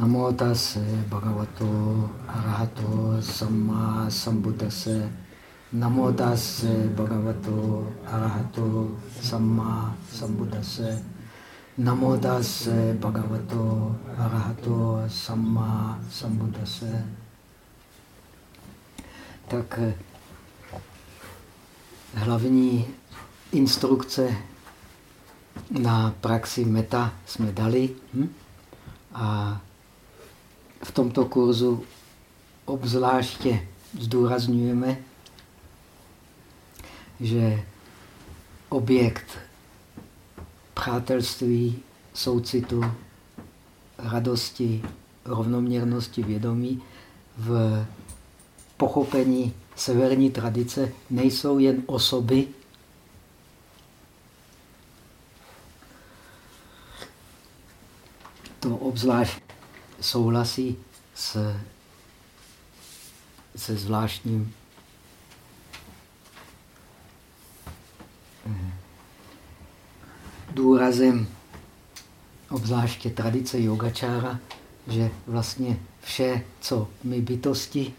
Namo tase bhagavato arahato samma sambuddhase. Namo tase bhagavato arahato samma sambuddhase. Namo tase bhagavato arahato samma sambuddhase. Tak eh, hlavní instrukce na praxi meta jsme dali. Hm? A v tomto kurzu obzvláště zdůrazňujeme, že objekt přátelství, soucitu, radosti, rovnoměrnosti vědomí v pochopení severní tradice nejsou jen osoby, to obzvlášť souhlasí s, se zvláštním eh, důrazem obzvláště tradice yogačára, že vlastně vše, co my bytosti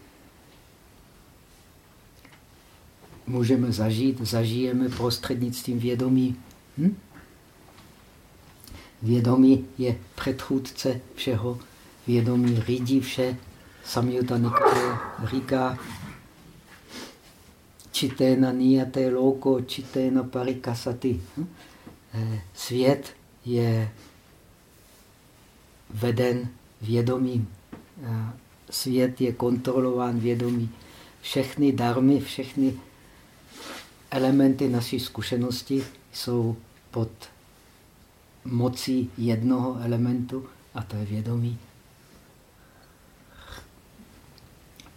můžeme zažít, zažijeme prostřednictvím vědomí. Hm? Vědomí je předchůdce všeho. Vědomí řídí vše. Samyutta Nikaya říká Čitena niyate loko, čitena parikasati. Eh, svět je veden vědomím. Svět je kontrolován vědomí. Všechny darmy, všechny elementy naší zkušenosti jsou pod mocí jednoho elementu a to je vědomí.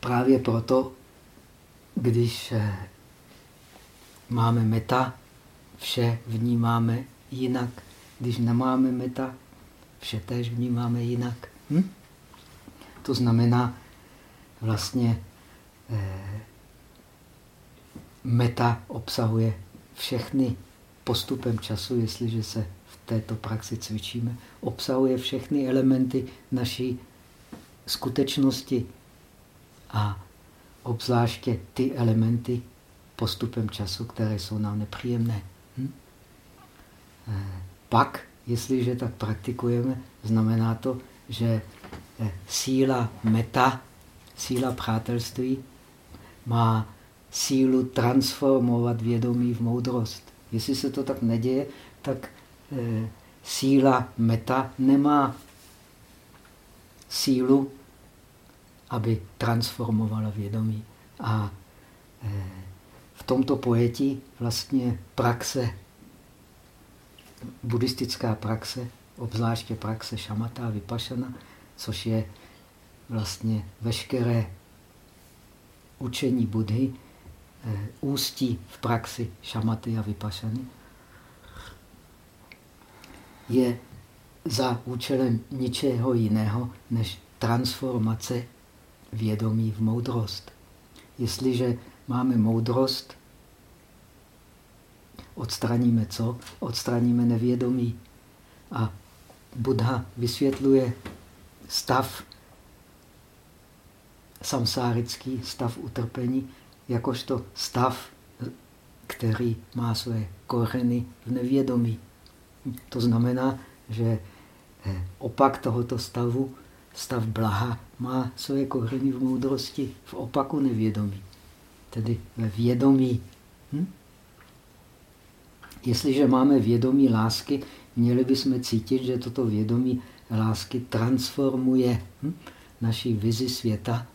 Právě proto, když eh, máme meta, vše vnímáme jinak. Když nemáme meta, vše též vnímáme jinak. Hm? To znamená, vlastně eh, meta obsahuje všechny postupem času, jestliže se této praxi cvičíme, obsahuje všechny elementy naší skutečnosti a obzvláště ty elementy postupem času, které jsou nám nepříjemné. Hm? Eh, pak, jestliže tak praktikujeme, znamená to, že eh, síla meta, síla přátelství, má sílu transformovat vědomí v moudrost. Jestli se to tak neděje, tak Eh, síla meta nemá sílu, aby transformovala vědomí. A eh, v tomto pojetí vlastně praxe, buddhistická praxe, obzvláště praxe šamata a vypašana, což je vlastně veškeré učení Budhy, eh, ústí v praxi šamaty a vypašany je za účelem ničeho jiného než transformace vědomí v moudrost. Jestliže máme moudrost, odstraníme co? Odstraníme nevědomí. A Buddha vysvětluje stav samsárický, stav utrpení, jakožto stav, který má své kořeny v nevědomí. To znamená, že eh, opak tohoto stavu, stav blaha, má své kořeny v moudrosti, v opaku nevědomí, tedy ve vědomí. Hm? Jestliže máme vědomí lásky, měli bychom cítit, že toto vědomí lásky transformuje hm? naši vizi světa,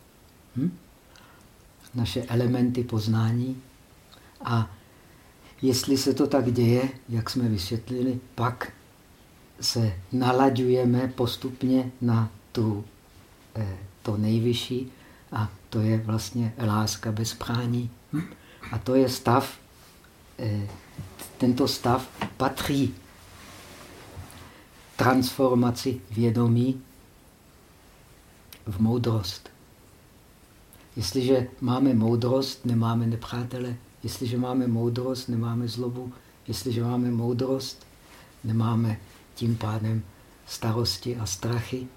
hm? naše elementy poznání a Jestli se to tak děje, jak jsme vysvětlili, pak se nalaďujeme postupně na tu, eh, to nejvyšší a to je vlastně láska bez prání. Hm? A to je stav, eh, tento stav patří transformaci vědomí v moudrost. Jestliže máme moudrost, nemáme nepřátele. Jestliže máme moudrost, nemáme zlobu. Jestliže máme moudrost, nemáme tím pádem starosti a strachy.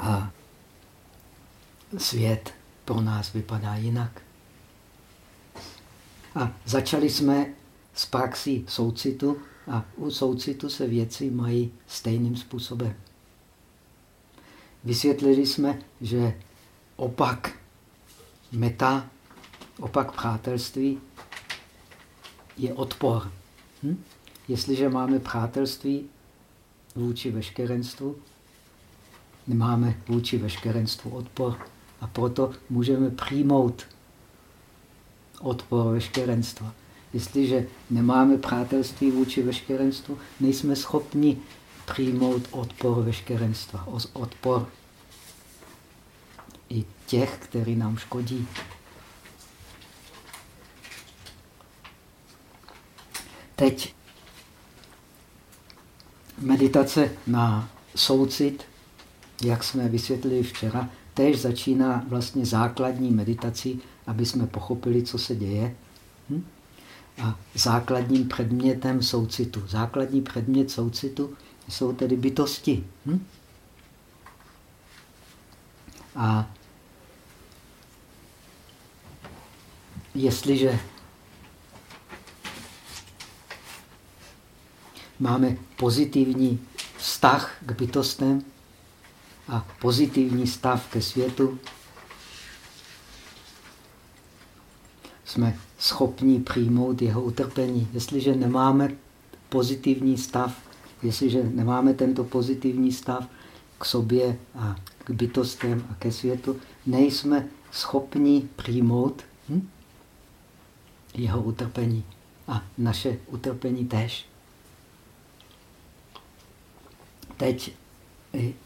A svět pro nás vypadá jinak. A začali jsme s praxí soucitu a u soucitu se věci mají stejným způsobem. Vysvětlili jsme, že opak meta, opak přátelství je odpor. Hm? Jestliže máme přátelství vůči veškerenstvu, nemáme vůči veškerenstvu odpor. A proto můžeme přijmout odpor veškerenstva. Jestliže nemáme přátelství vůči veškerenstvu, nejsme schopni přijmout odpor veškerenstva, odpor i těch, kteří nám škodí. Teď meditace na soucit, jak jsme vysvětlili včera, tež začíná vlastně základní meditací, aby jsme pochopili, co se děje. Hm? A základním předmětem soucitu. Základní předmět soucitu jsou tedy bytosti. Hm? A jestliže máme pozitivní vztah k bytostem a pozitivní stav ke světu, jsme schopni přijmout jeho utrpení. Jestliže nemáme pozitivní stav, jestliže nemáme tento pozitivní stav k sobě a k bytostem a ke světu, nejsme schopni přijmout hm, jeho utrpení a naše utrpení též. Teď,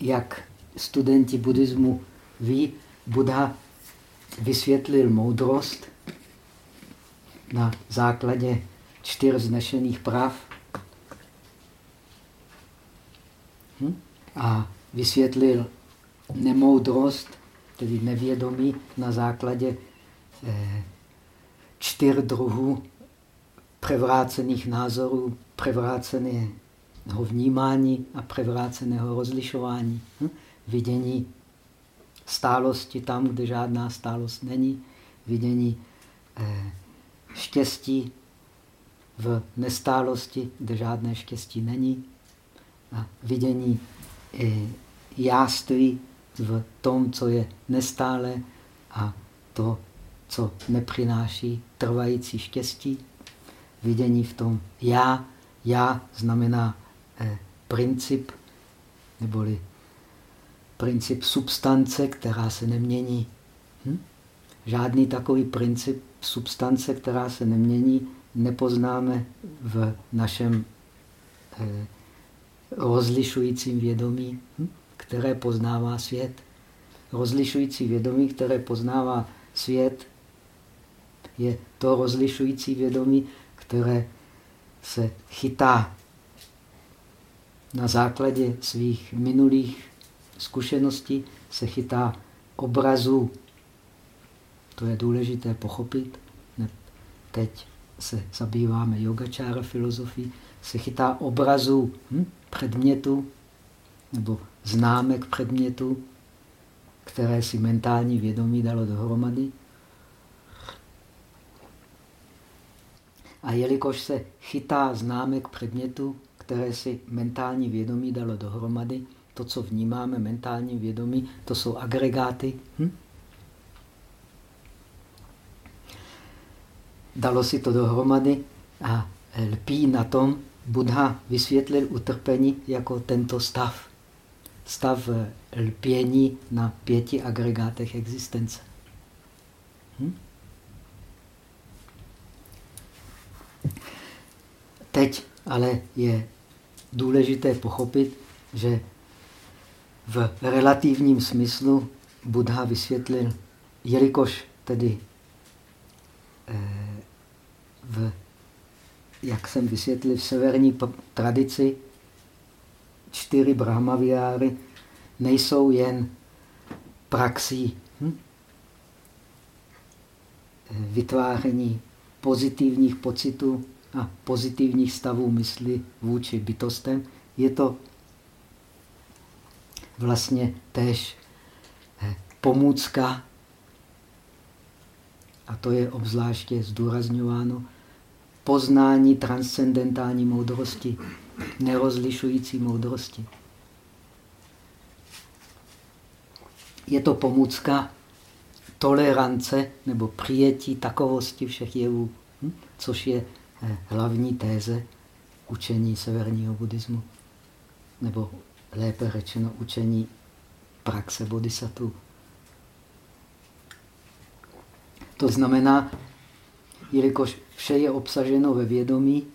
jak studenti buddhismu ví, Buddha vysvětlil moudrost na základě čtyř znešených práv hm? a vysvětlil nemoudrost, tedy nevědomí, na základě eh, čtyř druhů převrácených názorů, převráceného vnímání a převráceného rozlišování. Hm? Vidění stálosti tam, kde žádná stálost není, vidění eh, štěstí v nestálosti, kde žádné štěstí není, a vidění eh, jáství v tom, co je nestále a to, co nepřináší trvající štěstí. Vidění v tom já. Já znamená eh, princip, neboli princip substance, která se nemění. Hm? Žádný takový princip substance, která se nemění, nepoznáme v našem eh, rozlišujícím vědomí, hm? které poznává svět. Rozlišující vědomí, které poznává svět, je to rozlišující vědomí, které se chytá na základě svých minulých zkušeností, se chytá obrazů. To je důležité pochopit. Teď se zabýváme yogačára filozofii, se chytá obrazů hm, předmětu nebo známek předmětu, které si mentální vědomí dalo dohromady. A jelikož se chytá známek předmětu, které si mentální vědomí dalo dohromady, to, co vnímáme mentálním vědomí, to jsou agregáty. Hm? Dalo si to dohromady a lpí na tom, Buddha vysvětlil utrpení jako tento stav. Stav lpění na pěti agregátech existence. Hm? Teď ale je důležité pochopit, že v relativním smyslu Buddha vysvětlil, jelikož tedy eh, v, jak jsem vysvětlil, v severní tradici čtyři brahmaviáry nejsou jen praxí hm? vytváření pozitivních pocitů a pozitivních stavů mysli vůči bytostem. Je to vlastně též eh, pomůcka, a to je obzvláště zdůrazňováno, poznání transcendentální moudrosti, nerozlišující moudrosti. Je to pomůcka tolerance nebo přijetí takovosti všech jevů, hm? což je eh, hlavní téze učení severního buddhismu, nebo lépe řečeno učení praxe bodhisattva. To znamená, jelikož vše je obsaženo ve vědomí,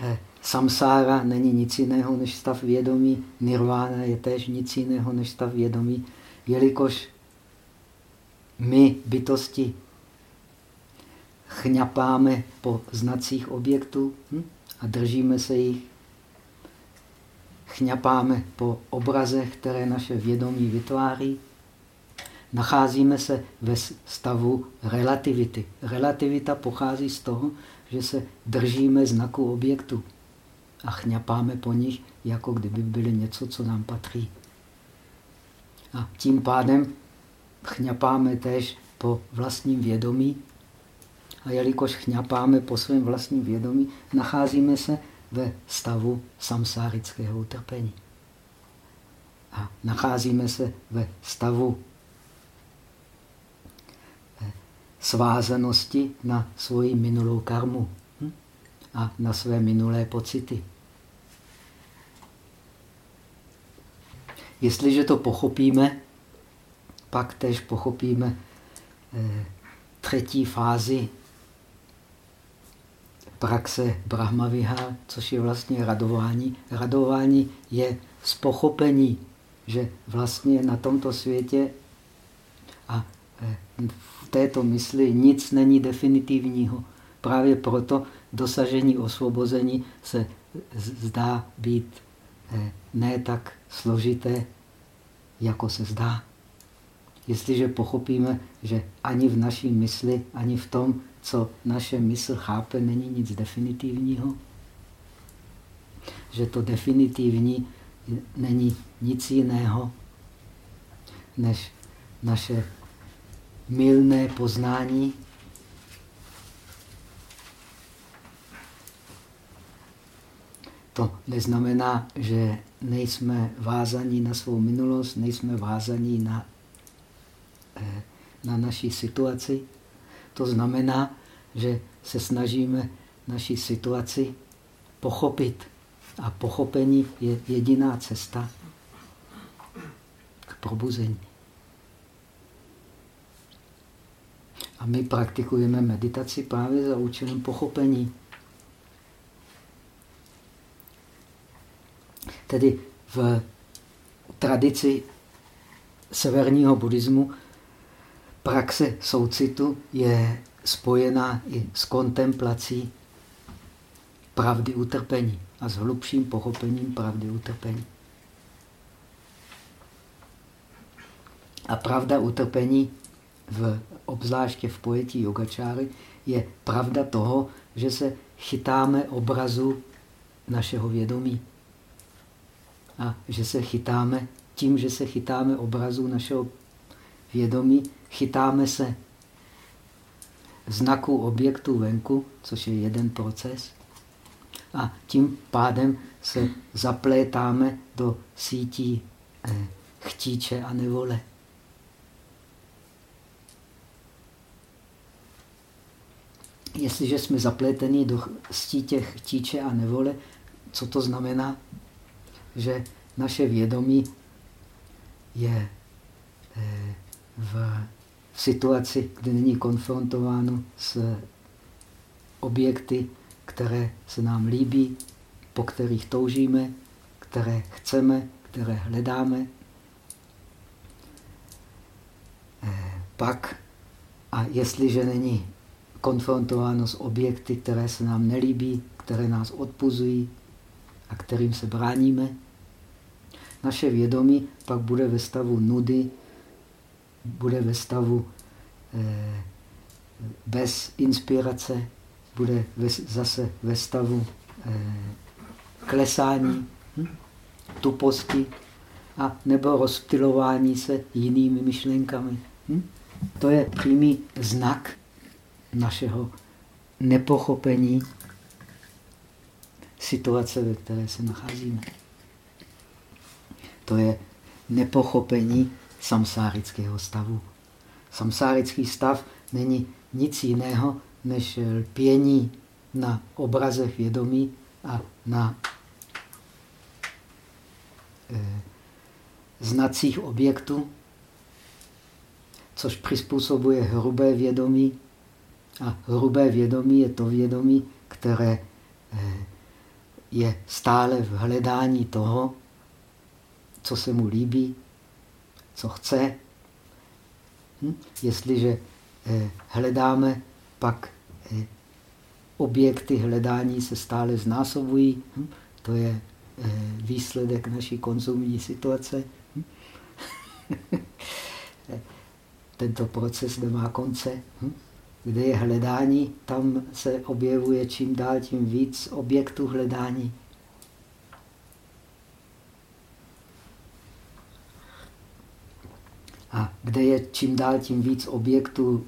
eh, samsára není nic jiného než stav vědomí, nirvána je též nic jiného než stav vědomí, jelikož my, bytosti, chňapáme po znacích objektů hm? a držíme se jich, chňapáme po obrazech, které naše vědomí vytváří, nacházíme se ve stavu relativity. Relativita pochází z toho, že se držíme znaku objektu a chňapáme po nich, jako kdyby byly něco, co nám patří. A tím pádem chňapáme též po vlastním vědomí. A jelikož chňapáme po svém vlastním vědomí, nacházíme se ve stavu samsárického utrpení. A nacházíme se ve stavu eh, svázanosti na svoji minulou karmu hm? a na své minulé pocity. Jestliže to pochopíme, pak tež pochopíme eh, třetí fázi praxe Brahmaviha, což je vlastně radování. Radování je z pochopení, že vlastně na tomto světě a eh, v této mysli nic není definitivního. Právě proto dosažení osvobození se zdá být eh, ne tak složité, jako se zdá. Jestliže pochopíme, že ani v naší mysli, ani v tom, co naše mysl chápe, není nic definitivního, že to definitivní není nic jiného, než naše milné poznání To neznamená, že nejsme vázaní na svou minulost, nejsme vázaní na, eh, na naší situaci. To znamená, že se snažíme naší situaci pochopit. A pochopení je jediná cesta k probuzení. A my praktikujeme meditaci právě za účelem pochopení. Tedy v tradici severního buddhismu praxe soucitu je spojená i s kontemplací pravdy utrpení a s hlubším pochopením pravdy utrpení. A pravda utrpení, v, obzvláště v pojetí yogačáry, je pravda toho, že se chytáme obrazu našeho vědomí a že se chytáme, tím, že se chytáme obrazu našeho vědomí, chytáme se znaku objektu venku, což je jeden proces, a tím pádem se zaplétáme do sítí eh, chtíče a nevole. Jestliže jsme zapletení do sítě chtíče a nevole, co to znamená? že naše vědomí je eh, v situaci, kdy není konfrontováno s objekty, které se nám líbí, po kterých toužíme, které chceme, které hledáme. Eh, pak, a jestliže není konfrontováno s objekty, které se nám nelíbí, které nás odpuzují a kterým se bráníme, naše vědomí pak bude ve stavu nudy, bude ve stavu eh, bez inspirace, bude zase ve stavu eh, klesání, hm? tuposti a nebo rozptilování se jinými myšlenkami. Hm? To je přímý znak našeho nepochopení situace, ve které se nacházíme. To je nepochopení samsárického stavu. Samsárický stav není nic jiného než lpění na obrazech vědomí a na eh, znacích objektů, což přizpůsobuje hrubé vědomí. A hrubé vědomí je to vědomí, které eh, je stále v hledání toho, co se mu líbí, co chce. Hm? Jestliže eh, hledáme, pak eh, objekty hledání se stále znásobují. Hm? To je výsledek naší konzumní situace. Hm? Tento proces nemá konce. Hm? Kde je hledání, tam se objevuje čím dál tím víc objektů hledání. A kde je čím dál tím víc objektů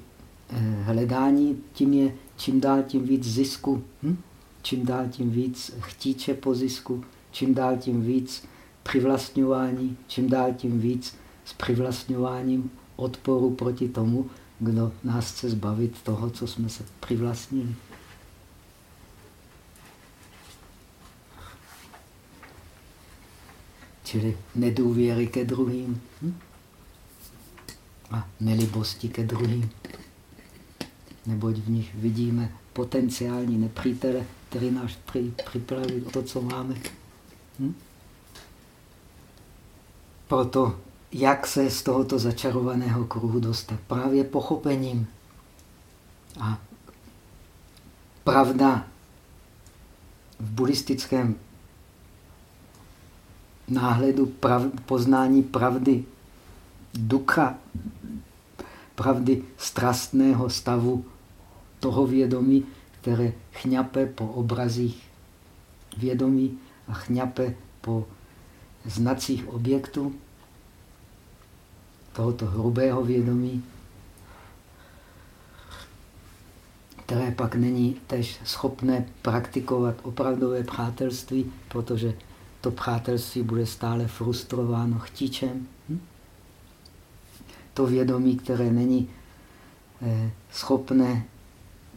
eh, hledání, tím je čím dál tím víc zisku. Hm? Čím dál tím víc chtíče po zisku, čím dál tím víc přivlastňování, čím dál tím víc s přivlastňováním odporu proti tomu, kdo nás chce zbavit toho, co jsme se přivlastnili. Čili nedůvěry ke druhým hm? A nelibosti ke druhým. Neboť v nich vidíme potenciální nepřítele, který nás připraví o to, co máme. Hm? Proto jak se z tohoto začarovaného kruhu dostat? Právě pochopením. A pravda v buddhistickém náhledu prav, poznání pravdy ducha, pravdy strastného stavu toho vědomí, které chňape po obrazích vědomí a chňape po znacích objektů, tohoto hrubého vědomí, které pak není tež schopné praktikovat opravdové přátelství, protože to přátelství bude stále frustrováno chtíčem. To vědomí, které není eh, schopné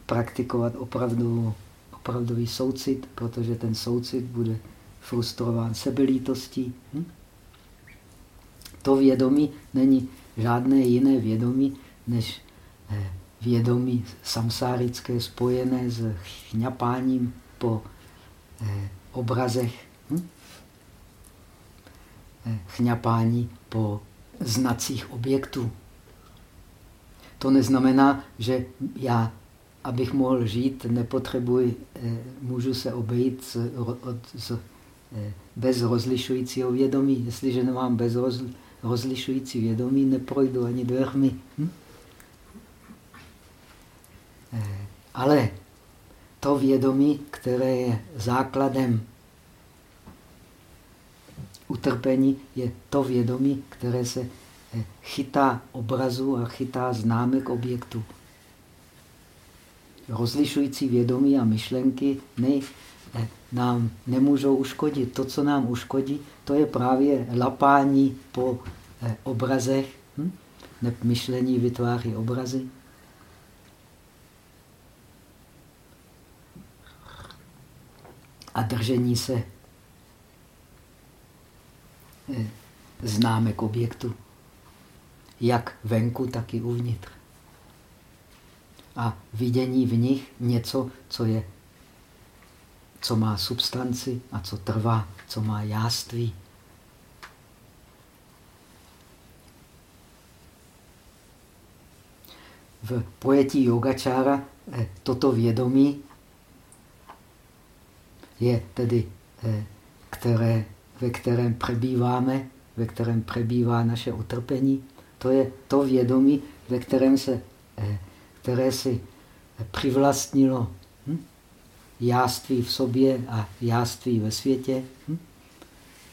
praktikovat opravdovou, opravdový soucit, protože ten soucit bude frustrován sebelítostí. Hm? To vědomí není žádné jiné vědomí, než eh, vědomí samsárické spojené s chňapáním po eh, obrazech, hm? Chňapání po znacích objektů. To neznamená, že já, abych mohl žít, nepotřebuji, můžu se obejít z, z, bez rozlišujícího vědomí. Jestliže nemám bez rozlišujícího rozlišující vědomí neprojdu ani dveřmi. Hm? Eh, ale to vědomí, které je základem utrpení, je to vědomí, které se eh, chytá obrazu a chytá známek objektu. Rozlišující vědomí a myšlenky nej, eh, nám nemůžou uškodit. To, co nám uškodí, to je právě lapání po eh, obrazech. Hm? Myšlení vytváří obrazy. A držení se známek objektu. Jak venku, tak i uvnitř. A vidění v nich něco, co je co má substanci a co trvá, co má jáství. V pojetí yogačára eh, toto vědomí je tedy, eh, které, ve kterém prebýváme, ve kterém prebývá naše utrpení. To je to vědomí, ve kterém se, eh, které si přivlastnilo jáství v sobě a jáství ve světě. Hm?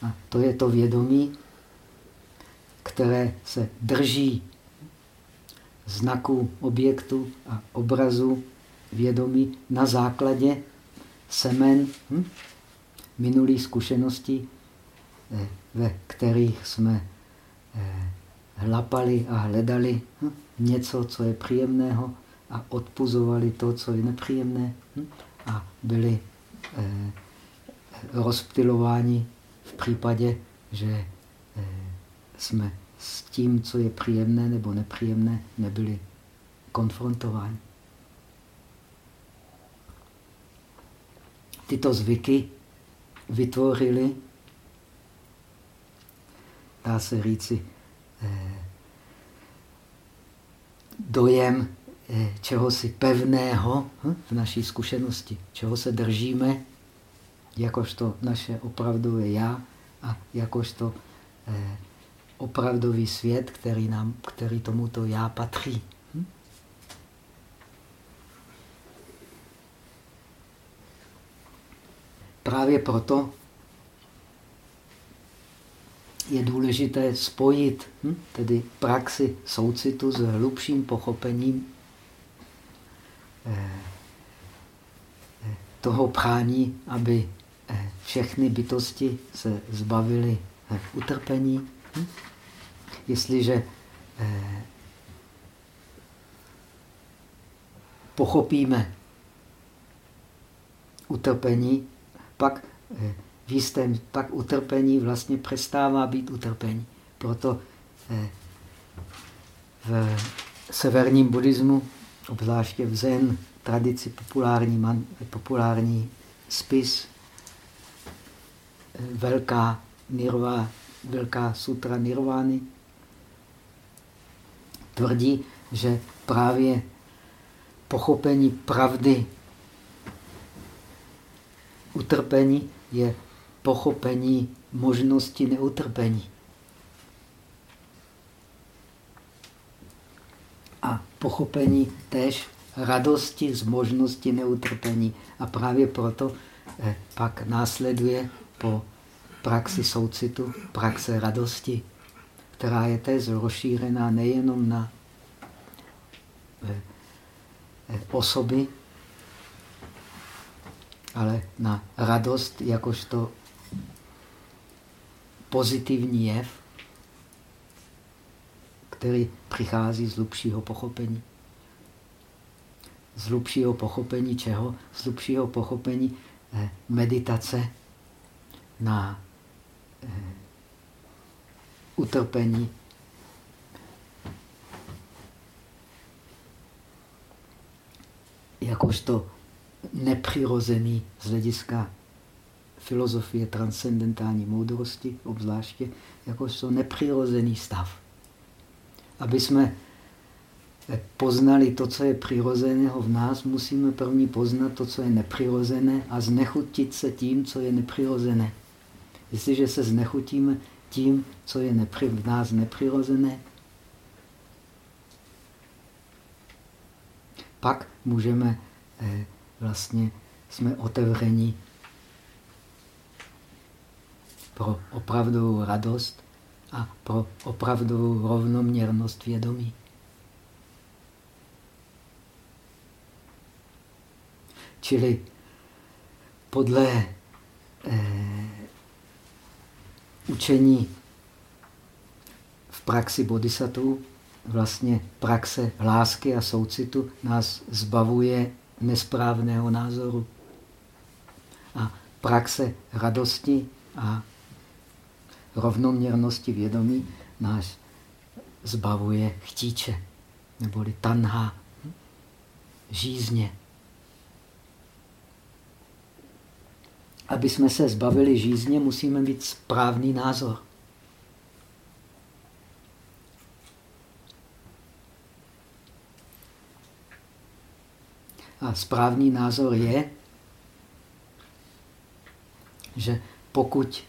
A to je to vědomí, které se drží znaku objektu a obrazu vědomí na základě semen hm? minulých zkušeností, eh, ve kterých jsme eh, hlapali a hledali hm? něco, co je příjemného a odpuzovali to, co je nepříjemné hm? a byli eh, rozptilováni v případě, že eh, jsme s tím, co je příjemné nebo nepříjemné, nebyli konfrontováni. Tyto zvyky vytvořili, dá se říci, eh, dojem eh, čehosi pevného hm, v naší zkušenosti, čeho se držíme, jakožto naše opravdové já a jakožto eh, opravdový svět, který, nám, který tomuto já patří. Hm? Právě proto je důležité spojit hm? tedy praxi soucitu s hlubším pochopením eh, eh, toho prání, aby eh, všechny bytosti se zbavily utrpení. Hm? Jestliže pochopíme utrpení, pak v jistém, pak utrpení vlastně přestává být utrpení. Proto eh, v severním buddhismu, obzvláště v zen tradici populární, man, populární spis, eh, velká, nirva, velká sutra nirvány, tvrdí, že právě pochopení pravdy utrpení je pochopení možnosti neutrpení. A pochopení též radosti z možnosti neutrpení. A právě proto eh, pak následuje po praxi soucitu praxe radosti, která je též rozšířená nejenom na eh, eh, osoby, ale na radost jakožto pozitivní jev, který přichází z hlubšího pochopení. Z hlubšího pochopení čeho? Z hlubšího pochopení eh, meditace na eh, utrpení. Jakožto nepřirozený z hlediska filozofie transcendentální moudrosti, obzvláště, jako jsou nepřirozený stav. Aby jsme poznali to, co je přirozeného v nás, musíme první poznat to, co je nepřirozené a znechutit se tím, co je nepřirozené. Jestliže se znechutíme tím, co je v nás nepřirozené, pak můžeme eh, vlastně, jsme otevření pro opravdovou radost a pro opravdovou rovnoměrnost vědomí. Čili podle eh, učení v praxi bodhisattva, vlastně praxe lásky a soucitu nás zbavuje nesprávného názoru. A praxe radosti a rovnoměrnosti vědomí nás zbavuje chtíče, neboli tanha, žízně. Aby jsme se zbavili žízně, musíme mít správný názor. A správný názor je, že pokud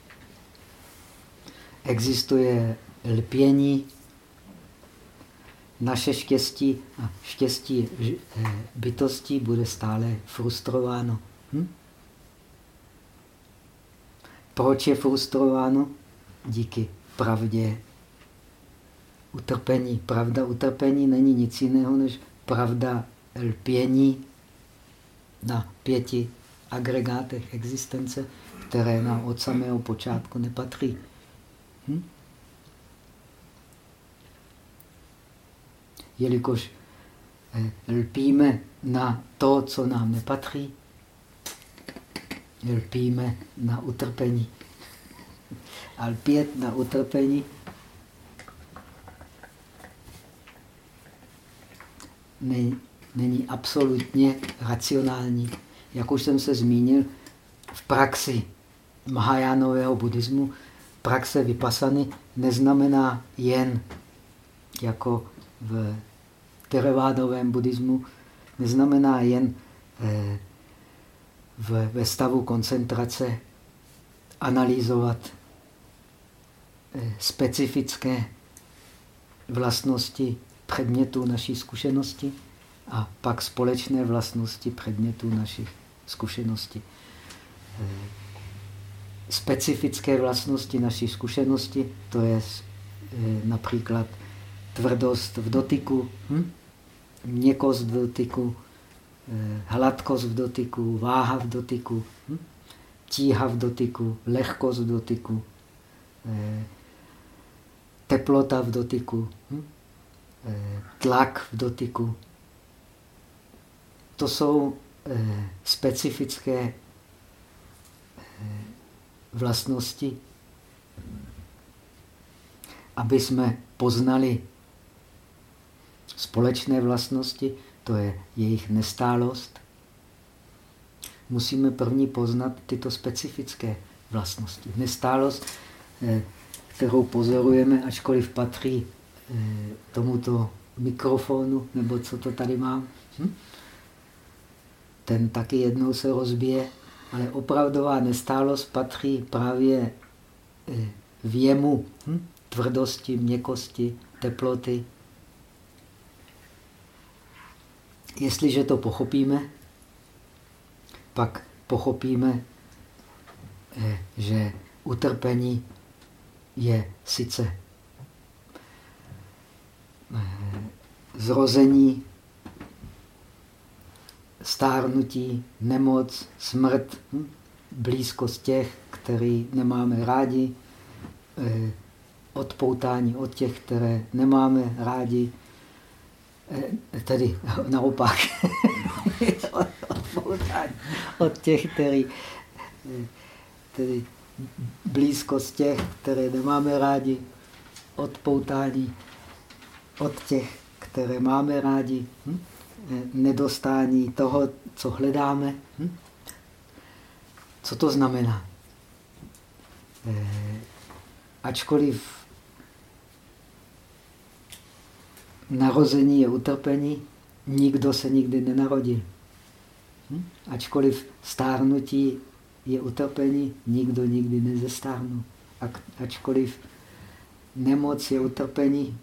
existuje lpění, naše štěstí a štěstí eh, bytostí bude stále frustrováno. Hm? Proč je frustrováno? Díky pravdě utrpení. Pravda utrpení není nic jiného než pravda lpění na pěti agregátech existence, které nám od samého počátku nepatří. Hm? Jelikož eh, lpíme na to, co nám nepatří, lpíme na utrpení. A lpět na utrpení není absolutně racionální. Jak už jsem se zmínil, v praxi Mahajánového buddhismu praxe vypasany neznamená jen jako v terevádovém buddhismu, neznamená jen eh, v, ve stavu koncentrace analyzovat eh, specifické vlastnosti předmětů naší zkušenosti a pak společné vlastnosti předmětů našich zkušeností. Eh, specifické vlastnosti naší zkušenosti, to je eh, například tvrdost v dotyku, hm? měkost v dotyku, eh, hladkost v dotyku, váha v dotyku, hm? tíha v dotyku, lehkost v dotyku, teplota v dotyku, hm? tlak v dotyku. To jsou specifické vlastnosti, aby jsme poznali společné vlastnosti, to je jejich nestálost, musíme první poznat tyto specifické vlastnosti. Nestálost, eh, kterou pozorujeme, ačkoliv patří eh, tomuto mikrofonu, nebo co to tady mám, hm? ten taky jednou se rozbije ale opravdová nestálost patří právě eh, v jemu hm? tvrdosti, měkkosti, teploty. Jestliže to pochopíme, pak pochopíme, eh, že utrpení je sice eh, zrození stárnutí, nemoc, smrt, hm? blízkost těch, který nemáme rádi, eh, odpoutání od těch, které nemáme rádi, eh, tedy naopak, odpoutání od těch, který, eh, tedy blízkost těch, které nemáme rádi, odpoutání od těch, které máme rádi. Hm? Nedostání toho, co hledáme. Hm? Co to znamená? Eh, ačkoliv narození je utrpení, nikdo se nikdy nenarodil. Hm? Ačkoliv stárnutí je utrpení, nikdo nikdy nezestárnul. Ačkoliv nemoc je utrpení,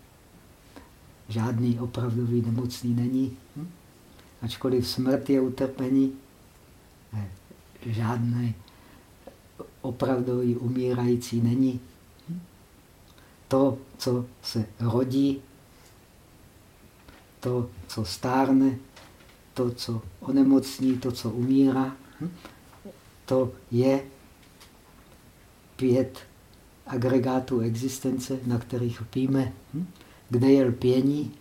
žádný opravdový nemocný není. Hm? Ačkoliv smrt je utrpení, žádný opravdový umírající není. Hm? To, co se rodí, to, co stárne, to, co onemocní, to, co umírá, hm? to je pět agregátů existence, na kterých píme. Kde je lpění,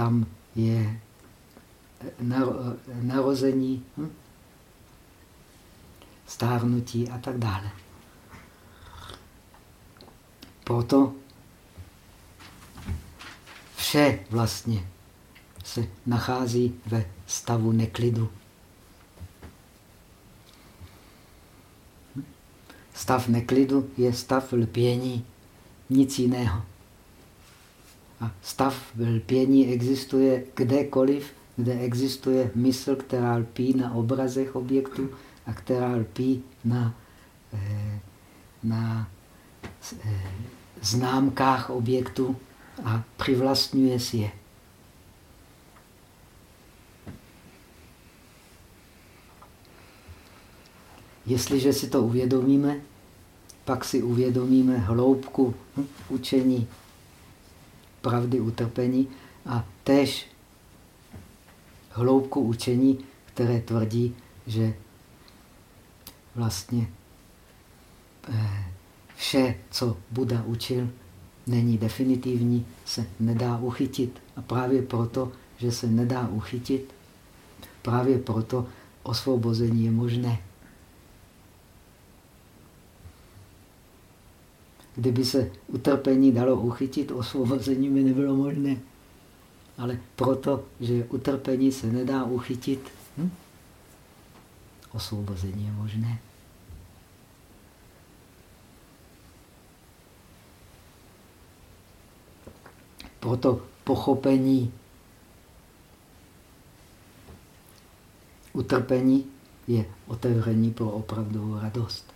tam je narození, hm? stárnutí a tak dále. Proto vše vlastně se nachází ve stavu neklidu. Stav neklidu je stav lpění, nic jiného. A stav lpění existuje kdekoliv, kde existuje mysl, která lpí na obrazech objektu a která lpí na, eh, na eh, známkách objektu a přivlastňuje si je. Jestliže si to uvědomíme, pak si uvědomíme hloubku učení pravdy utrpení a též hloubku učení, které tvrdí, že vlastně eh, vše, co Buda učil, není definitivní, se nedá uchytit. A právě proto, že se nedá uchytit, právě proto osvobození je možné. Kdyby se utrpení dalo uchytit, osvobození by nebylo možné. Ale proto, že utrpení se nedá uchytit, hm? osvobození je možné. Proto pochopení utrpení je otevření pro opravdovou radost.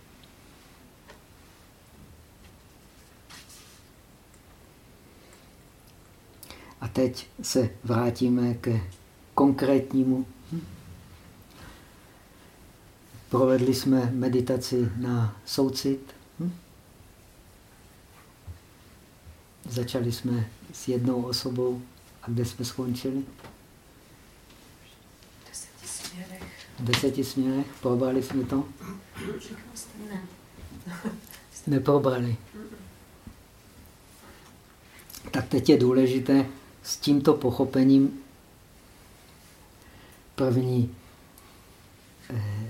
A teď se vrátíme ke konkrétnímu. Provedli jsme meditaci na soucit. Začali jsme s jednou osobou. A kde jsme skončili? V deseti směrech. V deseti směrech. Probrali jsme to? Ne. Neprobrali. Tak teď je důležité s tímto pochopením první eh,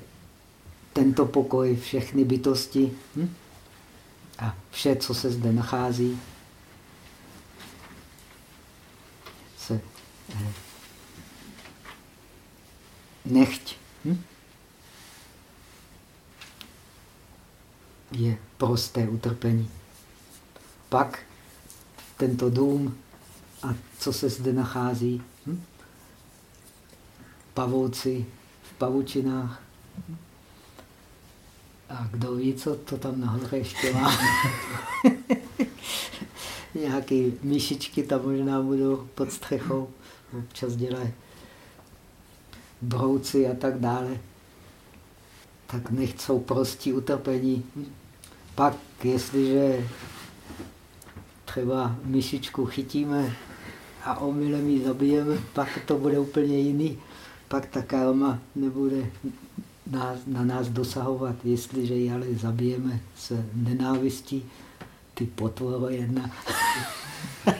tento pokoj, všechny bytosti hm? a vše, co se zde nachází, se eh, nechť hm? je prosté utrpení. Pak tento dům a co se zde nachází? Hm? Pavouci v pavučinách. A kdo ví, co to tam nahoře ještě má? Nějaké myšičky tam možná budou pod střechou. Občas dělají brouci a tak dále. Tak nechcou prostí utrpení. Pak, jestliže třeba myšičku chytíme a omylem ji zabijeme, pak to bude úplně jiný. Pak ta karma nebude nás, na nás dosahovat. Jestliže ji ale zabijeme se nenávistí, ty potvoro jedna,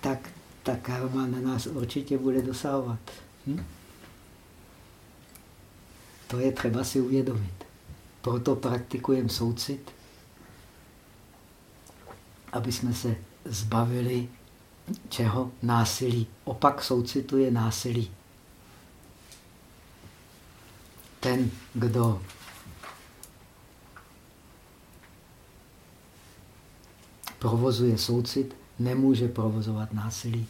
tak ta karma na nás určitě bude dosahovat. Hm? To je třeba si uvědomit. Proto praktikujeme soucit, aby jsme se zbavili čeho? Násilí. Opak soucitu je násilí. Ten, kdo provozuje soucit, nemůže provozovat násilí.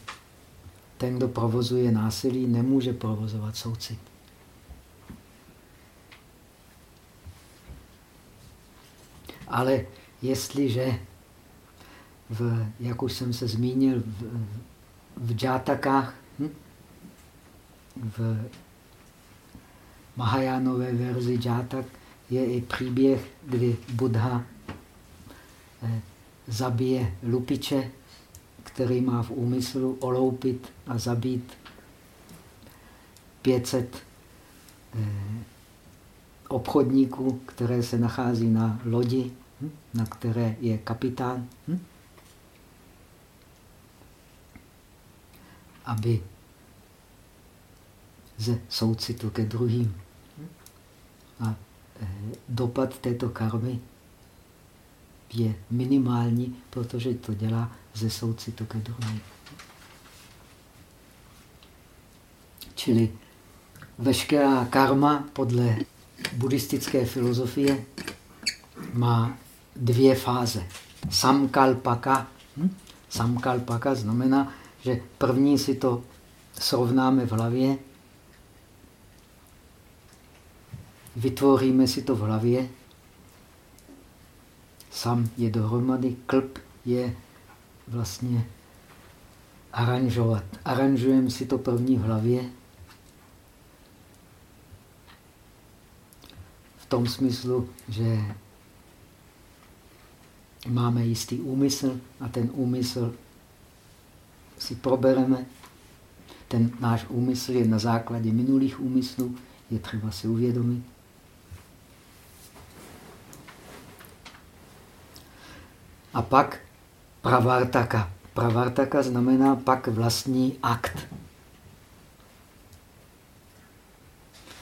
Ten, kdo provozuje násilí, nemůže provozovat soucit. Ale jestliže v, jak už jsem se zmínil, v, v džátakách, hm? v Mahajánové verzi džátak je i příběh, kdy Buddha eh, zabije lupiče, který má v úmyslu oloupit a zabít 500 eh, obchodníků, které se nachází na lodi, hm? na které je kapitán. Hm? Aby ze soucitu ke druhým. A eh, dopad této karmy je minimální, protože to dělá ze soucitu ke druhým. Čili veškerá karma podle buddhistické filozofie má dvě fáze. Samkalpaka. Hm? Samkalpaka znamená, že první si to srovnáme v hlavě, vytvoříme si to v hlavě, sam je dohromady, klp je vlastně aranžovat. Aranžujeme si to první v hlavě. V tom smyslu, že máme jistý úmysl a ten úmysl si probereme. Ten náš úmysl je na základě minulých úmyslů, je třeba si uvědomit. A pak pravartaka. Pravartaka znamená pak vlastní akt.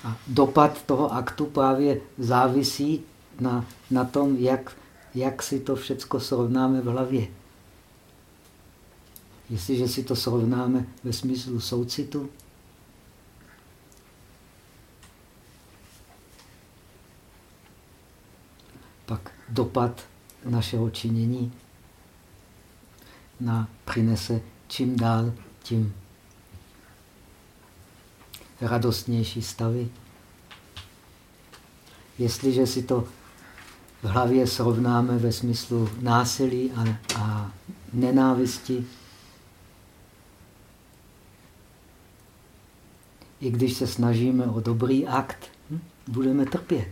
A dopad toho aktu právě závisí na, na tom, jak, jak si to všechno srovnáme v hlavě. Jestliže si to srovnáme ve smyslu soucitu, pak dopad našeho činění na přinese čím dál, tím radostnější stavy. Jestliže si to v hlavě srovnáme ve smyslu násilí a, a nenávisti, i když se snažíme o dobrý akt, hm, budeme trpět.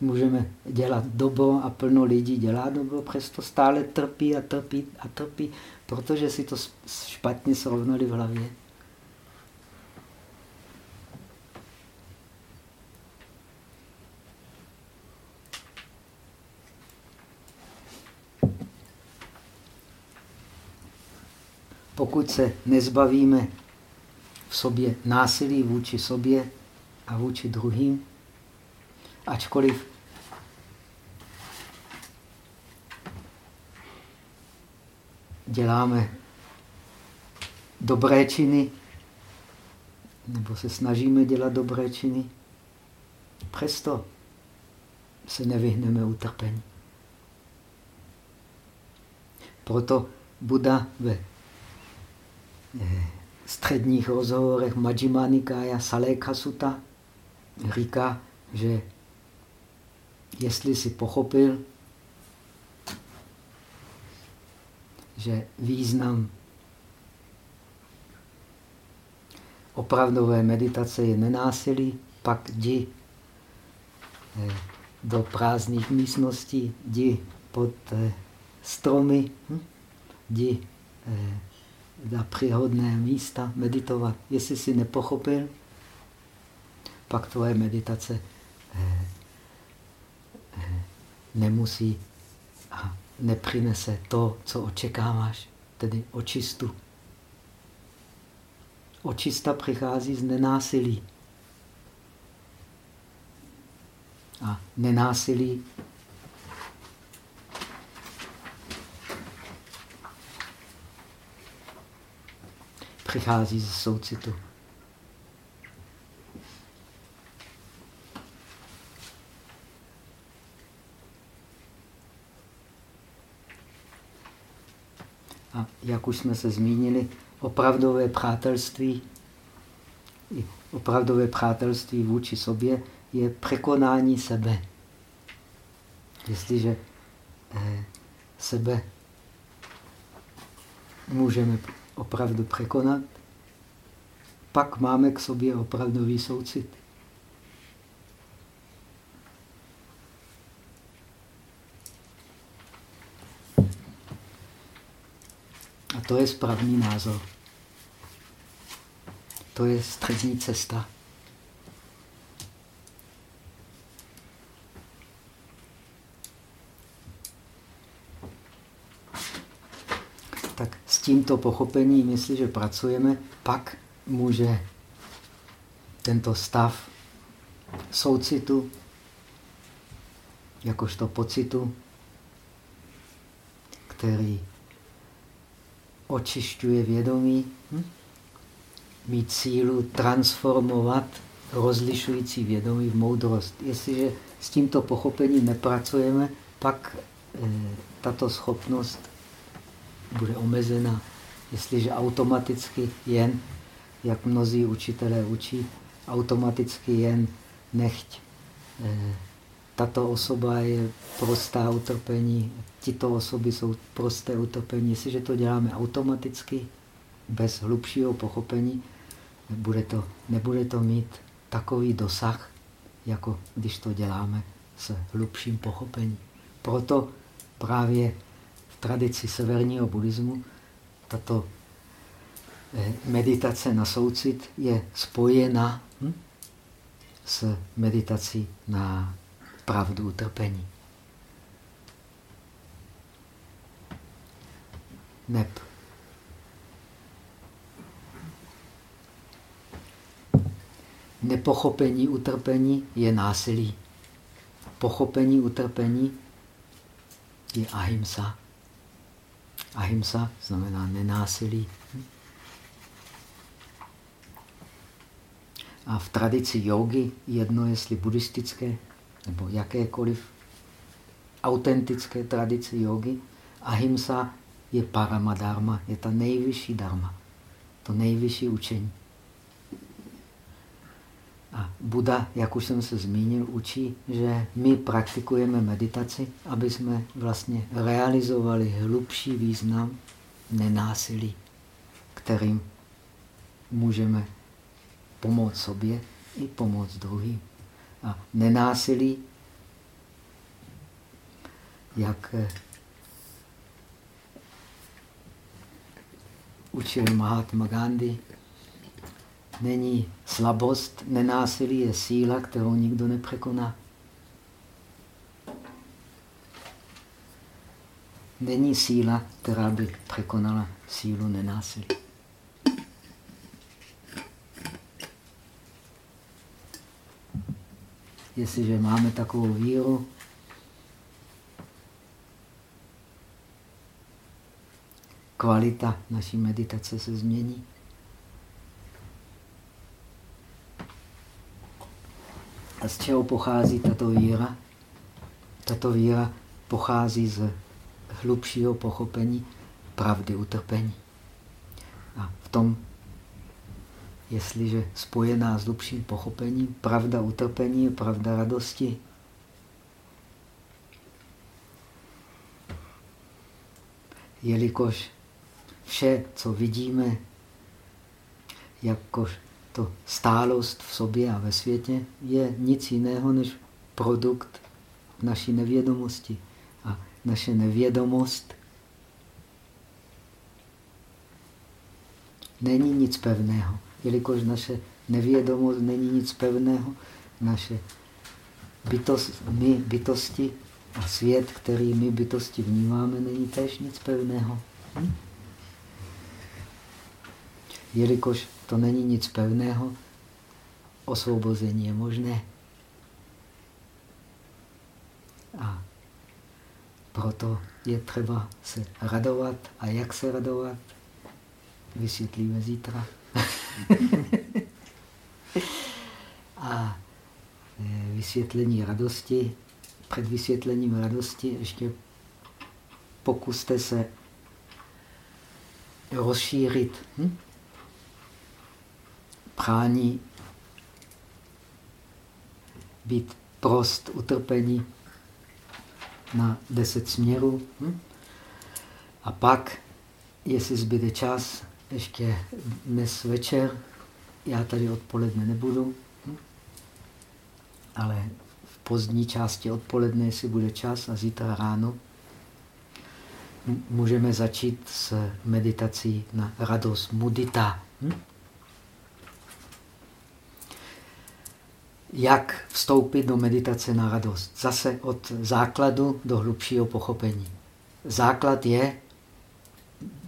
Můžeme dělat dobro a plno lidí dělá dobro, přesto stále trpí a trpí a trpí, protože si to špatně srovnali v hlavě. Pokud se nezbavíme v sobě násilí vůči sobě a vůči druhým, ačkoliv děláme dobré činy, nebo se snažíme dělat dobré činy, přesto se nevyhneme utrpení. Proto Buddha ve středních rozhovorech Majjima Nikaya Saleka Sutta říká, že jestli si pochopil, že význam opravdové meditace je nenásilí, pak jdi eh, do prázdných místností, jdi pod eh, stromy, hm? jdi eh, na příhodné místa meditovat. Jestli si nepochopil, pak tvoje meditace nemusí a nepřinese to, co očekáváš, tedy očistu. Očista přichází z nenásilí. A nenásilí přichází ze soucitu. A jak už jsme se zmínili, opravdové přátelství, opravdové přátelství vůči sobě je překonání sebe. Jestliže eh, sebe můžeme opravdu překonat, pak máme k sobě opravdový soucit. A to je správný názor. To je střední cesta. Tak s tímto pochopením, jestliže pracujeme, pak může tento stav soucitu, jakožto pocitu, který očišťuje vědomí, hm? mít sílu transformovat rozlišující vědomí v moudrost. Jestliže s tímto pochopením nepracujeme, pak e, tato schopnost bude omezena. Jestliže automaticky jen, jak mnozí učitelé učí, automaticky jen nechť e, tato osoba je prostá utrpení, tyto osoby jsou prosté utrpení. Jestliže to děláme automaticky, bez hlubšího pochopení, bude to, nebude to mít takový dosah, jako když to děláme s hlubším pochopením. Proto právě tradici severního buddhismu tato eh, meditace na soucit je spojena hm, s meditací na pravdu utrpení. Neb. Nepochopení utrpení je násilí. Pochopení utrpení je ahimsa. Ahimsa znamená nenásilí. A v tradici jogy, jedno jestli buddhistické nebo jakékoliv autentické tradici jogy, ahimsa je paramadharma, je ta nejvyšší dharma, to nejvyšší učení. A Buda, jak už jsem se zmínil, učí, že my praktikujeme meditaci, aby jsme vlastně realizovali hlubší význam nenásilí, kterým můžeme pomoct sobě i pomoct druhým. A nenásilí, jak eh, učil Mahatma Gandhi, není slabost, nenásilí je síla, kterou nikdo nepřekoná. Není síla, která by překonala sílu nenásilí. Jestliže máme takovou víru, kvalita naší meditace se změní. A z čeho pochází tato víra? Tato víra pochází z hlubšího pochopení pravdy utrpení. A v tom, jestliže spojená s hlubším pochopením, pravda utrpení je pravda radosti. Jelikož vše, co vidíme, jakož to stálost v sobě a ve světě je nic jiného než produkt naší nevědomosti. A naše nevědomost není nic pevného. Jelikož naše nevědomost není nic pevného, naše bytost, my bytosti a svět, který my bytosti vnímáme, není též nic pevného. Hm? Jelikož to není nic pevného, osvobození je možné. A proto je třeba se radovat. A jak se radovat? Vysvětlíme zítra. a e, vysvětlení radosti, před vysvětlením radosti ještě pokuste se rozšířit hm? Prání být prost utrpení na deset směrů. Hm? A pak, jestli zbyde čas, ještě dnes večer, já tady odpoledne nebudu, hm? ale v pozdní části odpoledne, jestli bude čas a zítra ráno, můžeme začít s meditací na radost mudita. Hm? Jak vstoupit do meditace na radost. Zase od základu do hlubšího pochopení. Základ je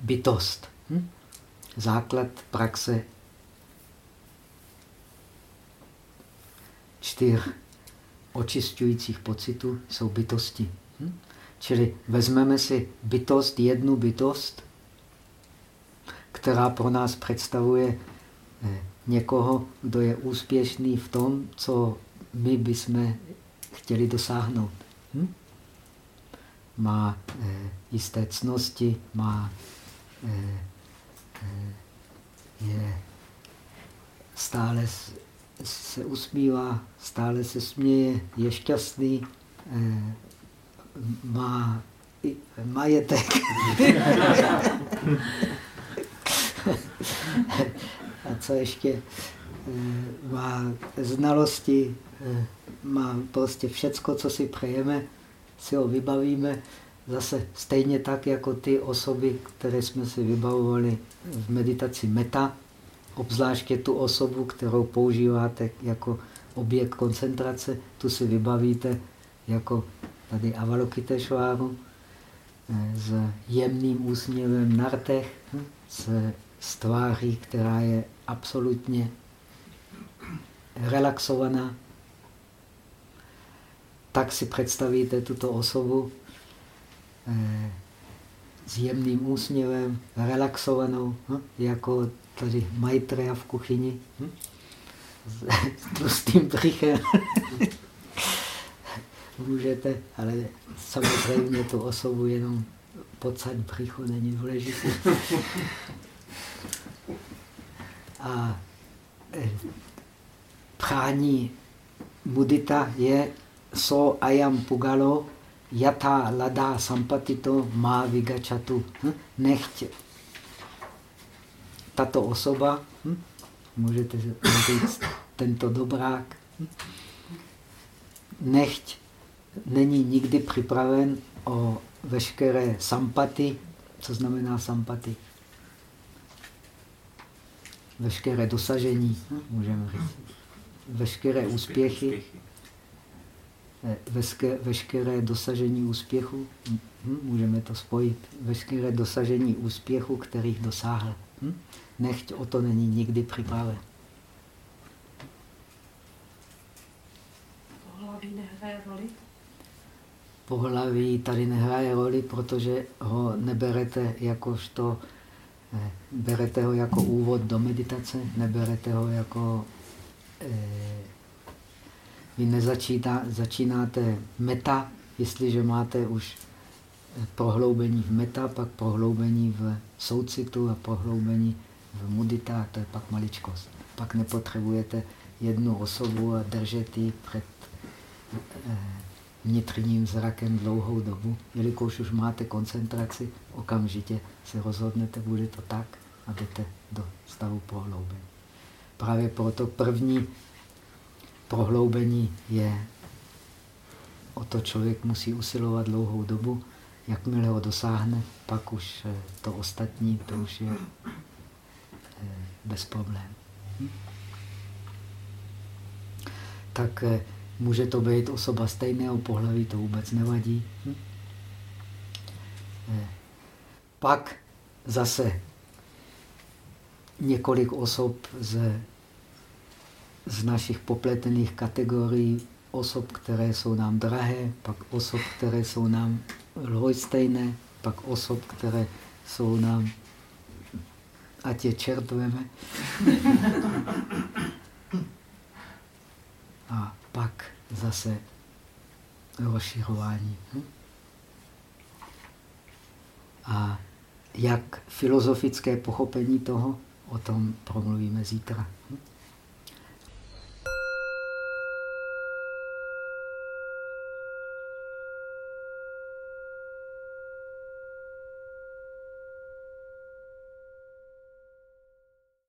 bytost. Hm? Základ praxe čtyř očišťujících pocitů jsou bytosti. Hm? Čili vezmeme si bytost, jednu bytost, která pro nás představuje eh, někoho, kdo je úspěšný v tom, co my bychom chtěli dosáhnout. Hm? Má eh, jisté cnosti, má, eh, eh, je, stále se usmívá, stále se směje, je šťastný, eh, má i majetek. co ještě má znalosti, má prostě všecko, co si přejeme, si ho vybavíme. Zase stejně tak, jako ty osoby, které jsme si vybavovali v meditaci meta, obzvláště tu osobu, kterou používáte jako objekt koncentrace, tu si vybavíte jako tady Avalokiteshváru eh, s jemným úsměvem na rtech, hm, s tváří, která je absolutně relaxovaná. Tak si představíte tuto osobu eh, s jemným úsměvem, relaxovanou, hm, jako tady Maitreya v kuchyni, hm, s tlustým břichem. Můžete, ale samozřejmě tu osobu jenom podsaď břicho není důležité. A eh, prání mudita je so ayam pugalo yata lada sampatito má vigačatu. Hm? Nechť tato osoba, hm? můžete říct tento dobrák, hm? nechť není nikdy připraven o veškeré sampaty. Co znamená sampaty? Veškeré dosažení, hm? můžeme říct. Veškeré úspěchy, eh, veškeré dosažení úspěchu, hm? můžeme to spojit, veškeré dosažení úspěchu, kterých dosáhl. Hm? Nechť o to není nikdy připraven. Pohlaví nehraje roli? Pohlaví tady nehraje roli, protože ho neberete jakožto, berete ho jako úvod do meditace, neberete ho jako eh, vy nezačíná, začínáte meta, jestliže máte už prohloubení v meta, pak prohloubení v soucitu a prohloubení v mudita, to je pak maličkost. Pak nepotřebujete jednu osobu a držet ji před eh, vnitřním zrakem dlouhou dobu. Jelikož už máte koncentraci, okamžitě se rozhodnete, bude to tak a jdete do stavu prohloubení. Právě proto první prohloubení je o to člověk musí usilovat dlouhou dobu. Jakmile ho dosáhne, pak už eh, to ostatní, to už je eh, bez problémů. Tak eh, může to být osoba stejného pohlaví, to vůbec nevadí. Hm? Pak zase několik osob z, z našich popletených kategorií, osob, které jsou nám drahé, pak osob, které jsou nám lhojstejné, pak osob, které jsou nám, ať je čert veme. A pak zase rozšiřování. Hm? A jak filozofické pochopení toho, o tom promluvíme zítra. Hm?